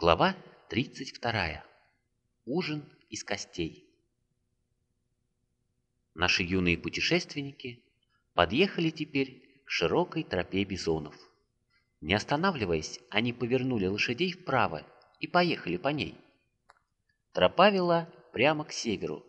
Глава 32. Ужин из костей. Наши юные путешественники подъехали теперь к широкой тропе бизонов. Не останавливаясь, они повернули лошадей вправо и поехали по ней. Тропа вела прямо к северу,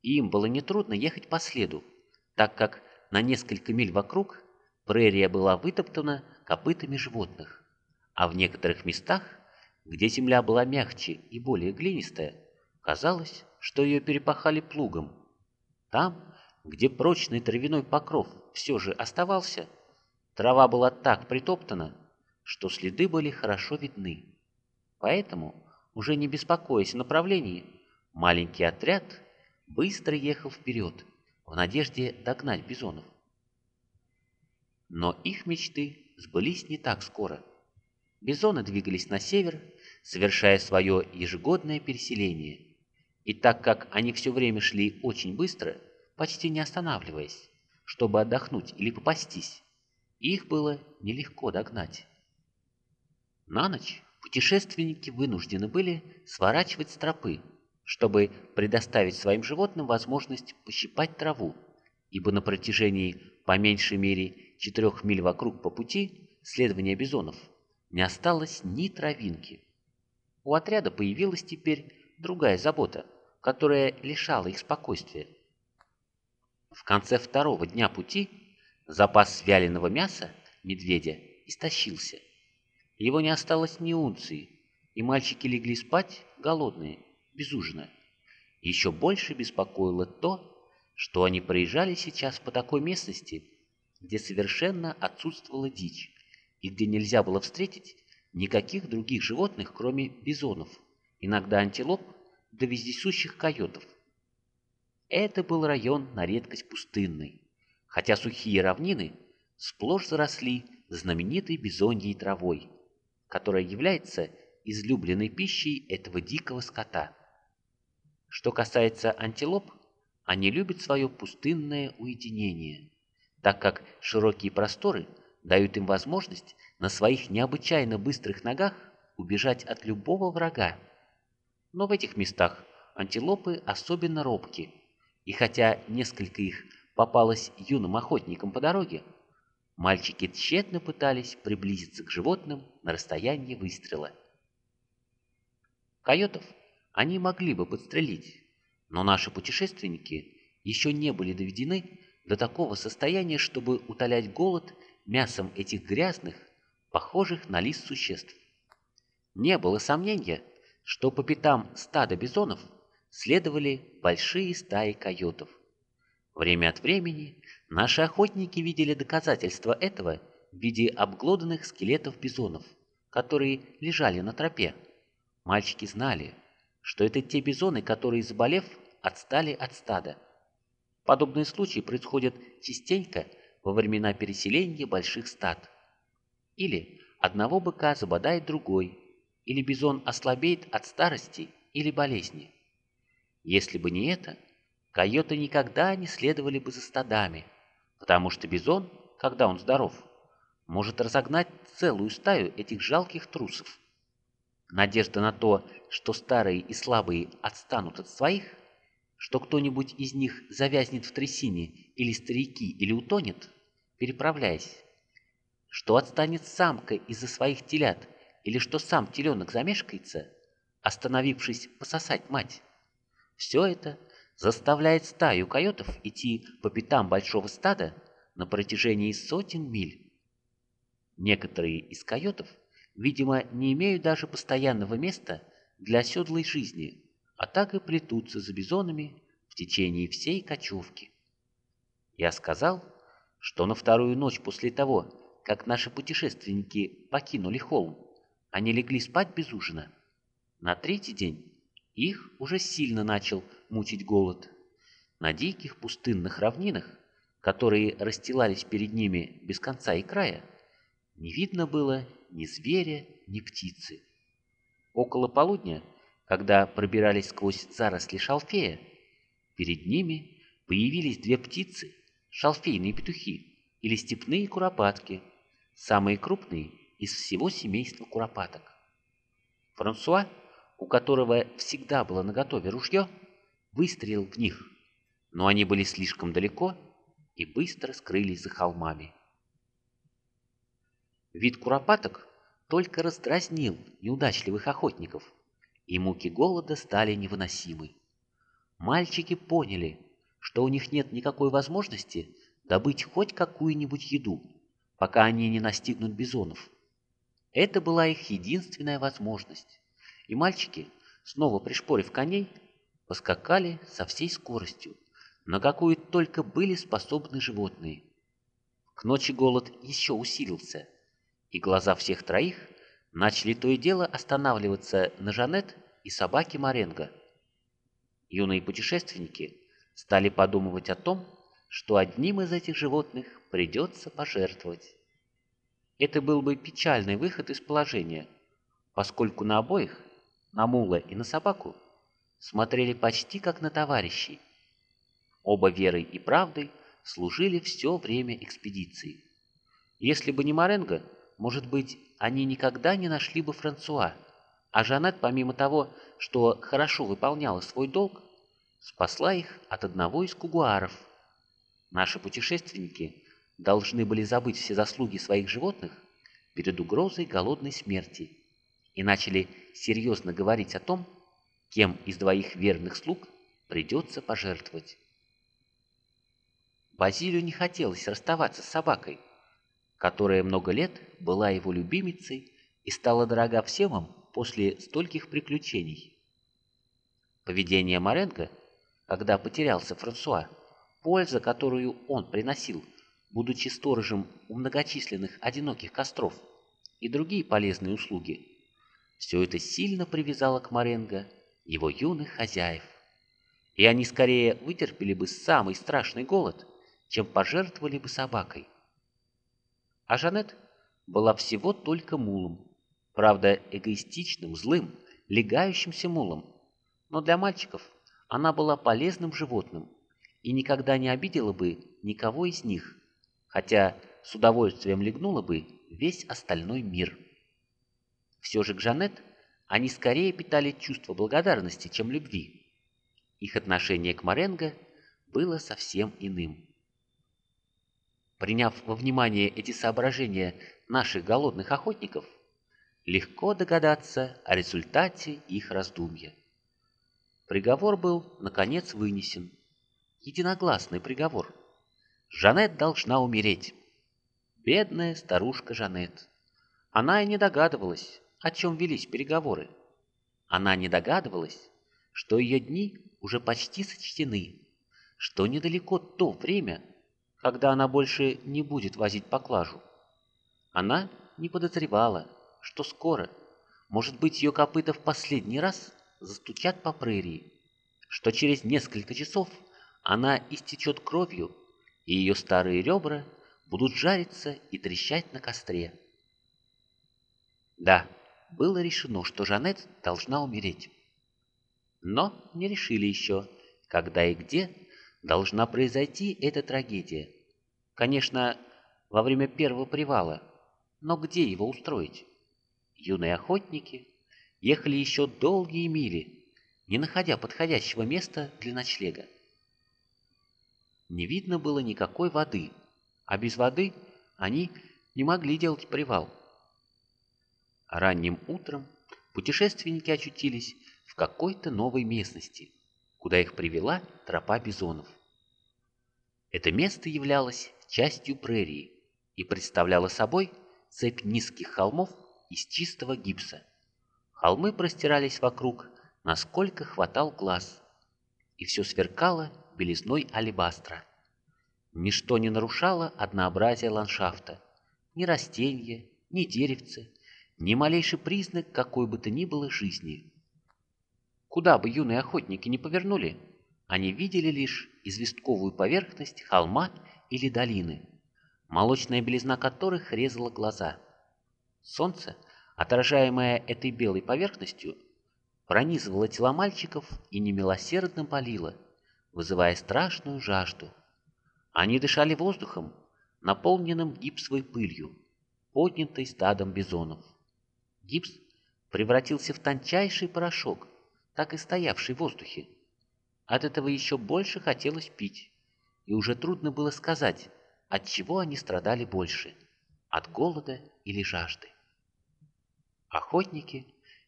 и им было нетрудно ехать по следу, так как на несколько миль вокруг прерия была вытоптана копытами животных, а в некоторых местах – где земля была мягче и более глинистая, казалось, что ее перепахали плугом. Там, где прочный травяной покров все же оставался, трава была так притоптана, что следы были хорошо видны. Поэтому, уже не беспокоясь о направлении, маленький отряд быстро ехал вперед, в надежде догнать бизонов. Но их мечты сбылись не так скоро. Бизоны двигались на север, совершая свое ежегодное переселение. И так как они все время шли очень быстро, почти не останавливаясь, чтобы отдохнуть или попастись, их было нелегко догнать. На ночь путешественники вынуждены были сворачивать с тропы, чтобы предоставить своим животным возможность пощипать траву, ибо на протяжении по меньшей мере четырех миль вокруг по пути следования бизонов не осталось ни травинки. У отряда появилась теперь другая забота, которая лишала их спокойствия. В конце второго дня пути запас вяленого мяса медведя истощился. Его не осталось ни унции, и мальчики легли спать голодные, без ужина. Еще больше беспокоило то, что они проезжали сейчас по такой местности, где совершенно отсутствовала дичь, и где нельзя было встретить никаких других животных, кроме бизонов, иногда антилоп, да вездесущих койотов. Это был район на редкость пустынный, хотя сухие равнины сплошь заросли знаменитой бизоньей травой, которая является излюбленной пищей этого дикого скота. Что касается антилоп, они любят свое пустынное уединение, так как широкие просторы дают им возможность на своих необычайно быстрых ногах убежать от любого врага. Но в этих местах антилопы особенно робки, и хотя несколько их попалось юным охотникам по дороге, мальчики тщетно пытались приблизиться к животным на расстояние выстрела. Койотов они могли бы подстрелить, но наши путешественники еще не были доведены до такого состояния, чтобы утолять голод мясом этих грязных, похожих на лис существ. Не было сомнения, что по пятам стада бизонов следовали большие стаи койотов. Время от времени наши охотники видели доказательства этого в виде обглоданных скелетов бизонов, которые лежали на тропе. Мальчики знали, что это те бизоны, которые, заболев, отстали от стада. Подобные случаи происходят частенько во времена переселения больших стад. Или одного быка забодает другой, или бизон ослабеет от старости или болезни. Если бы не это, койоты никогда не следовали бы за стадами, потому что бизон, когда он здоров, может разогнать целую стаю этих жалких трусов. Надежда на то, что старые и слабые отстанут от своих, что кто-нибудь из них завязнет в трясине или старики, или утонет, переправляясь, что отстанет самка из-за своих телят, или что сам теленок замешкается, остановившись пососать мать. Все это заставляет стаю койотов идти по пятам большого стада на протяжении сотен миль. Некоторые из койотов, видимо, не имеют даже постоянного места для оседлой жизни, а так и плетутся за бизонами в течение всей кочевки. Я сказал, что на вторую ночь после того, как наши путешественники покинули холм, они легли спать без ужина. На третий день их уже сильно начал мучить голод. На диких пустынных равнинах, которые расстилались перед ними без конца и края, не видно было ни зверя, ни птицы. Около полудня, когда пробирались сквозь заросли шалфея, перед ними появились две птицы, шалфейные петухи или степные куропатки – самые крупные из всего семейства куропаток. Франсуа, у которого всегда было наготове ружье, выстрелил в них, но они были слишком далеко и быстро скрылись за холмами. Вид куропаток только раздразнил неудачливых охотников, и муки голода стали невыносимы. Мальчики поняли, что у них нет никакой возможности добыть хоть какую-нибудь еду, пока они не настигнут бизонов. Это была их единственная возможность, и мальчики, снова пришпорив коней, поскакали со всей скоростью, на какую только были способны животные. К ночи голод еще усилился, и глаза всех троих начали то и дело останавливаться на Жанет и собаке Маренго. Юные путешественники стали подумывать о том, что одним из этих животных придется пожертвовать. Это был бы печальный выход из положения, поскольку на обоих, на мула и на собаку, смотрели почти как на товарищей. Оба верой и правдой служили все время экспедиции. Если бы не Маренго, может быть, они никогда не нашли бы Франсуа, а Жанет, помимо того, что хорошо выполняла свой долг, спасла их от одного из кугуаров. Наши путешественники должны были забыть все заслуги своих животных перед угрозой голодной смерти и начали серьезно говорить о том, кем из двоих верных слуг придется пожертвовать. Базилию не хотелось расставаться с собакой, которая много лет была его любимицей и стала дорога всем им после стольких приключений. Поведение Маренко, когда потерялся Франсуа, польза, которую он приносил – будучи сторожем у многочисленных одиноких костров и другие полезные услуги, все это сильно привязало к Маренго его юных хозяев. И они скорее вытерпели бы самый страшный голод, чем пожертвовали бы собакой. А Жанет была всего только мулом, правда эгоистичным, злым, легающимся мулом, но для мальчиков она была полезным животным и никогда не обидела бы никого из них – хотя с удовольствием легнула бы весь остальной мир. Все же к Жанет они скорее питали чувство благодарности, чем любви. Их отношение к Маренго было совсем иным. Приняв во внимание эти соображения наших голодных охотников, легко догадаться о результате их раздумья. Приговор был, наконец, вынесен. Единогласный приговор – Жанет должна умереть. Бедная старушка Жанет. Она и не догадывалась, о чем велись переговоры. Она не догадывалась, что ее дни уже почти сочтены, что недалеко то время, когда она больше не будет возить поклажу. Она не подозревала, что скоро, может быть, ее копыта в последний раз застучат по прерии, что через несколько часов она истечет кровью и ее старые ребра будут жариться и трещать на костре. Да, было решено, что Жанет должна умереть. Но не решили еще, когда и где должна произойти эта трагедия. Конечно, во время первого привала, но где его устроить? Юные охотники ехали еще долгие мили, не находя подходящего места для ночлега. Не видно было никакой воды, а без воды они не могли делать привал. Ранним утром путешественники очутились в какой-то новой местности, куда их привела тропа бизонов. Это место являлось частью прерии и представляло собой цепь низких холмов из чистого гипса. Холмы простирались вокруг, насколько хватал глаз, и все сверкало белизной алебастра. Ничто не нарушало однообразие ландшафта. Ни растения, ни деревцы, ни малейший признак какой бы то ни было жизни. Куда бы юные охотники не повернули, они видели лишь известковую поверхность холма или долины, молочная белизна которых резала глаза. Солнце, отражаемое этой белой поверхностью, пронизывало тела мальчиков и немилосердно палило, вызывая страшную жажду. Они дышали воздухом, наполненным гипсовой пылью, поднятой стадом бизонов. Гипс превратился в тончайший порошок, так и стоявший в воздухе. От этого еще больше хотелось пить, и уже трудно было сказать, от чего они страдали больше – от голода или жажды. Охотники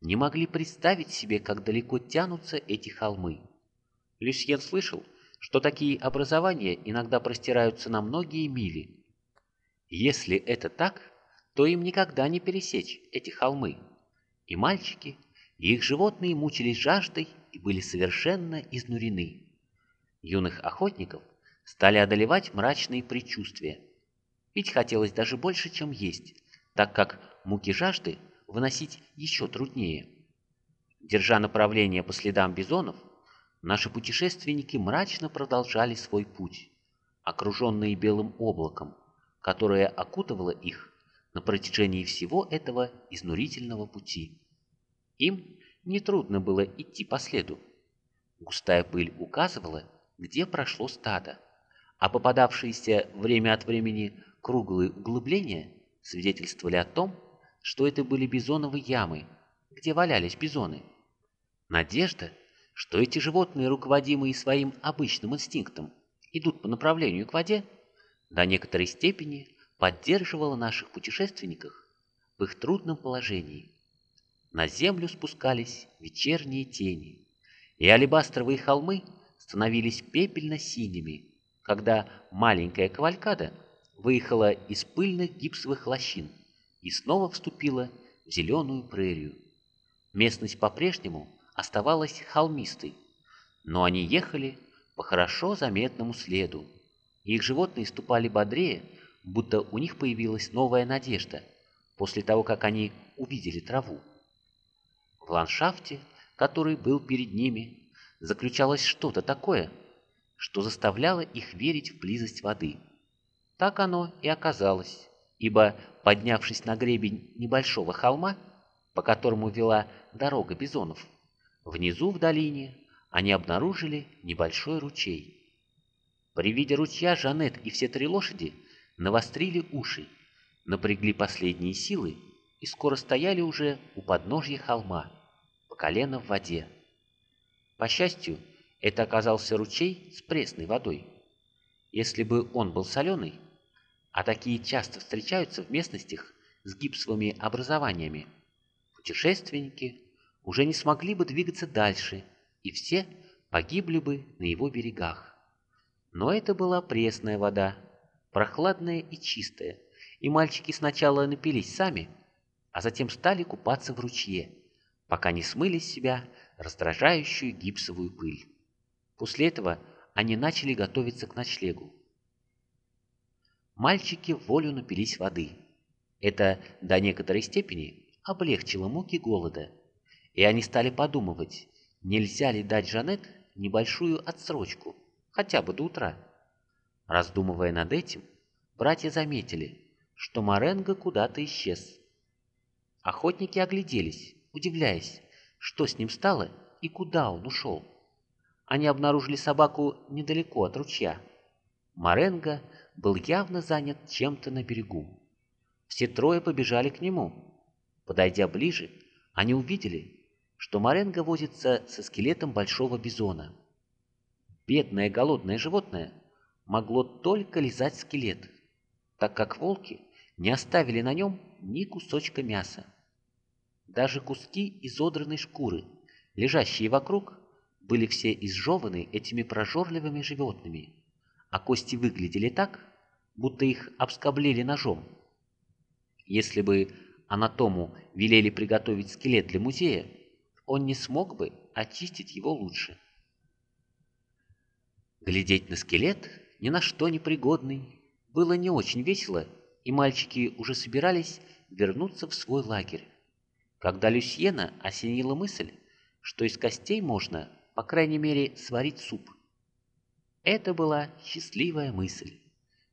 не могли представить себе, как далеко тянутся эти холмы. Люсьен слышал, что такие образования иногда простираются на многие мили. Если это так, то им никогда не пересечь эти холмы. И мальчики, и их животные мучились жаждой и были совершенно изнурены. Юных охотников стали одолевать мрачные предчувствия. Пить хотелось даже больше, чем есть, так как муки жажды выносить еще труднее. Держа направление по следам бизонов, наши путешественники мрачно продолжали свой путь, окруженные белым облаком, которое окутывало их на протяжении всего этого изнурительного пути. Им нетрудно было идти по следу. Густая пыль указывала, где прошло стадо, а попадавшиеся время от времени круглые углубления свидетельствовали о том, что это были бизоновые ямы, где валялись бизоны. Надежда, что эти животные, руководимые своим обычным инстинктом, идут по направлению к воде, до некоторой степени поддерживала наших путешественников в их трудном положении. На землю спускались вечерние тени, и алебастровые холмы становились пепельно-синими, когда маленькая кавалькада выехала из пыльных гипсовых лощин и снова вступила в зеленую прерию. Местность по-прежнему оставалась холмистой, но они ехали по хорошо заметному следу. Их животные ступали бодрее, будто у них появилась новая надежда после того, как они увидели траву. В ландшафте, который был перед ними, заключалось что-то такое, что заставляло их верить в близость воды. Так оно и оказалось, ибо, поднявшись на гребень небольшого холма, по которому вела дорога бизонов, внизу в долине они обнаружили небольшой ручей. При виде ручья Жанет и все три лошади навострили уши, напрягли последние силы и скоро стояли уже у подножья холма, по колено в воде. По счастью, это оказался ручей с пресной водой. Если бы он был соленый, а такие часто встречаются в местностях с гипсовыми образованиями, путешественники уже не смогли бы двигаться дальше, и все погибли бы на его берегах. Но это была пресная вода, прохладная и чистая, и мальчики сначала напились сами, а затем стали купаться в ручье, пока не смыли с себя раздражающую гипсовую пыль. После этого они начали готовиться к ночлегу. Мальчики волю напились воды. Это до некоторой степени облегчило муки голода, и они стали подумывать, нельзя ли дать Жанет небольшую отсрочку, хотя бы до утра. Раздумывая над этим, братья заметили, что Маренго куда-то исчез. Охотники огляделись, удивляясь, что с ним стало и куда он ушел. Они обнаружили собаку недалеко от ручья. Маренго был явно занят чем-то на берегу. Все трое побежали к нему. Подойдя ближе, они увидели, что Маренго возится со скелетом большого бизона. Бедное голодное животное могло только лизать скелет, так как волки не оставили на нем ни кусочка мяса. Даже куски изодранной шкуры, лежащие вокруг, были все изжеваны этими прожорливыми животными, а кости выглядели так, будто их обскоблили ножом. Если бы анатому велели приготовить скелет для музея, он не смог бы очистить его лучше. Глядеть на скелет, ни на что не пригодный, было не очень весело, и мальчики уже собирались вернуться в свой лагерь. Когда Люсьена осенила мысль, что из костей можно, по крайней мере, сварить суп. Это была счастливая мысль.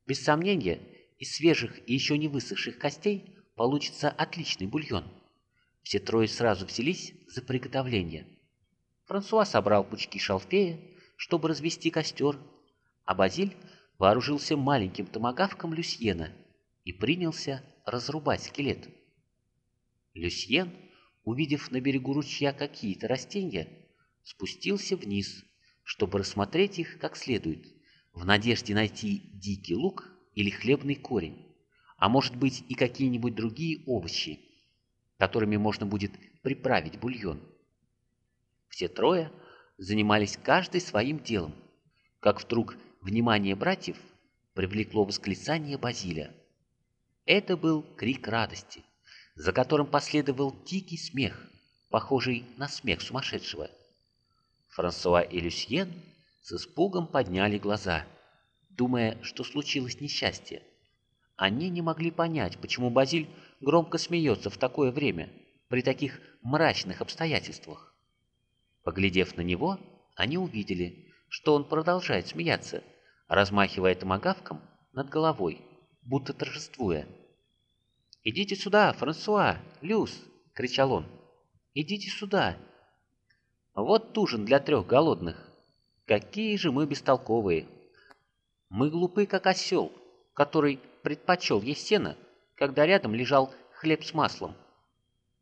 Без сомнения, из свежих и еще не высохших костей получится отличный бульон. Все трое сразу взялись за приготовление. Франсуа собрал пучки шалфея, чтобы развести костер, а Базиль вооружился маленьким томагавком Люсьена и принялся разрубать скелет. Люсьен увидев на берегу ручья какие-то растения, спустился вниз, чтобы рассмотреть их как следует, в надежде найти дикий лук или хлебный корень, а может быть и какие-нибудь другие овощи, которыми можно будет приправить бульон. Все трое занимались каждый своим делом, как вдруг внимание братьев привлекло восклицание Базиля. Это был крик радости, за которым последовал дикий смех, похожий на смех сумасшедшего. Франсуа и Люсьен с испугом подняли глаза, думая, что случилось несчастье. Они не могли понять, почему Базиль громко смеется в такое время, при таких мрачных обстоятельствах. Поглядев на него, они увидели, что он продолжает смеяться, размахивая томагавком над головой, будто торжествуя. «Идите сюда, Франсуа, Люс!» — кричал он. «Идите сюда!» «Вот ужин для трех голодных! Какие же мы бестолковые! Мы глупы, как осел, который предпочел есть сено, когда рядом лежал хлеб с маслом.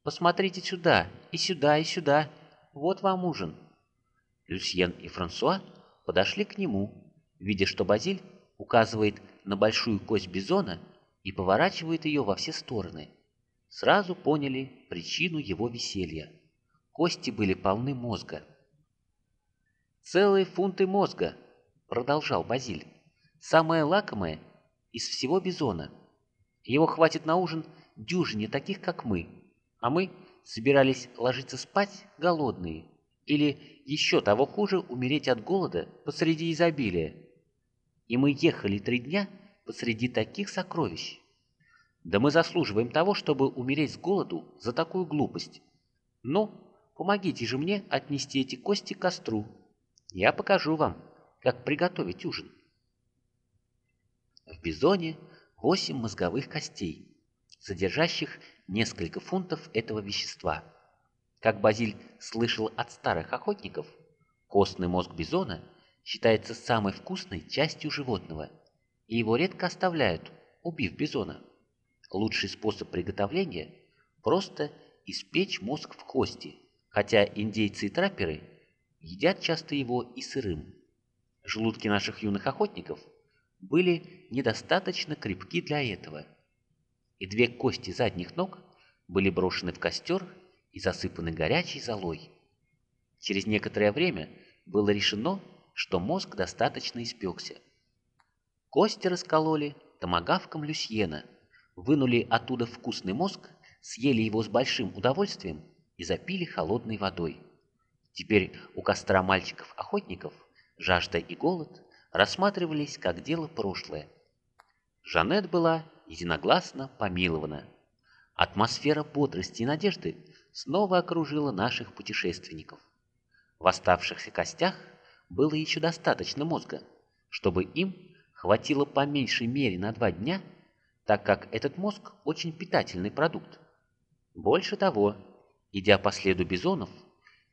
Посмотрите сюда, и сюда, и сюда. Вот вам ужин. Люсьен и Франсуа подошли к нему, видя, что Базиль указывает на большую кость бизона и поворачивает ее во все стороны. Сразу поняли причину его веселья. Кости были полны мозга. «Целые фунты мозга», — продолжал Базиль. «Самое лакомое из всего бизона. Его хватит на ужин дюжине таких, как мы, а мы собирались ложиться спать голодные или, еще того хуже, умереть от голода посреди изобилия. И мы ехали три дня посреди таких сокровищ. Да мы заслуживаем того, чтобы умереть с голоду за такую глупость. Но помогите же мне отнести эти кости к костру. Я покажу вам, как приготовить ужин. В бизоне восемь мозговых костей, содержащих несколько фунтов этого вещества. Как Базиль слышал от старых охотников, костный мозг бизона считается самой вкусной частью животного, и его редко оставляют, убив бизона. Лучший способ приготовления – просто испечь мозг в кости, хотя индейцы и трапперы едят часто его и сырым. Желудки наших юных охотников – были недостаточно крепки для этого, и две кости задних ног были брошены в костер и засыпаны горячей золой. Через некоторое время было решено, что мозг достаточно испекся. Кости раскололи томагавком Люсьена, вынули оттуда вкусный мозг, съели его с большим удовольствием и запили холодной водой. Теперь у костра мальчиков-охотников жажда и голод рассматривались как дело прошлое. Жанет была единогласно помилована. Атмосфера бодрости и надежды снова окружила наших путешественников. В оставшихся костях было еще достаточно мозга, чтобы им хватило по меньшей мере на два дня, так как этот мозг очень питательный продукт. Больше того, идя по следу бизонов,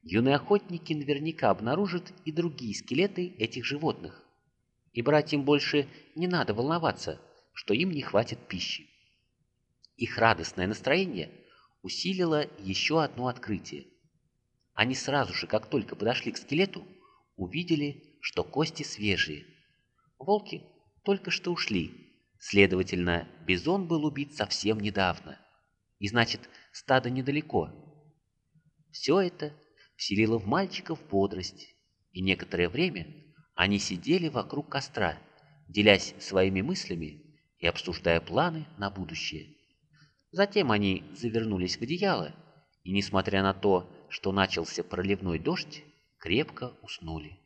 юные охотники наверняка обнаружат и другие скелеты этих животных, и братьям больше не надо волноваться, что им не хватит пищи. Их радостное настроение усилило еще одно открытие. Они сразу же, как только подошли к скелету, увидели, что кости свежие. Волки только что ушли, следовательно, бизон был убит совсем недавно, и значит, стадо недалеко. Все это вселило в мальчиков бодрость, и некоторое время они сидели вокруг костра, делясь своими мыслями и обсуждая планы на будущее. Затем они завернулись в одеяло и, несмотря на то, что начался проливной дождь, крепко уснули.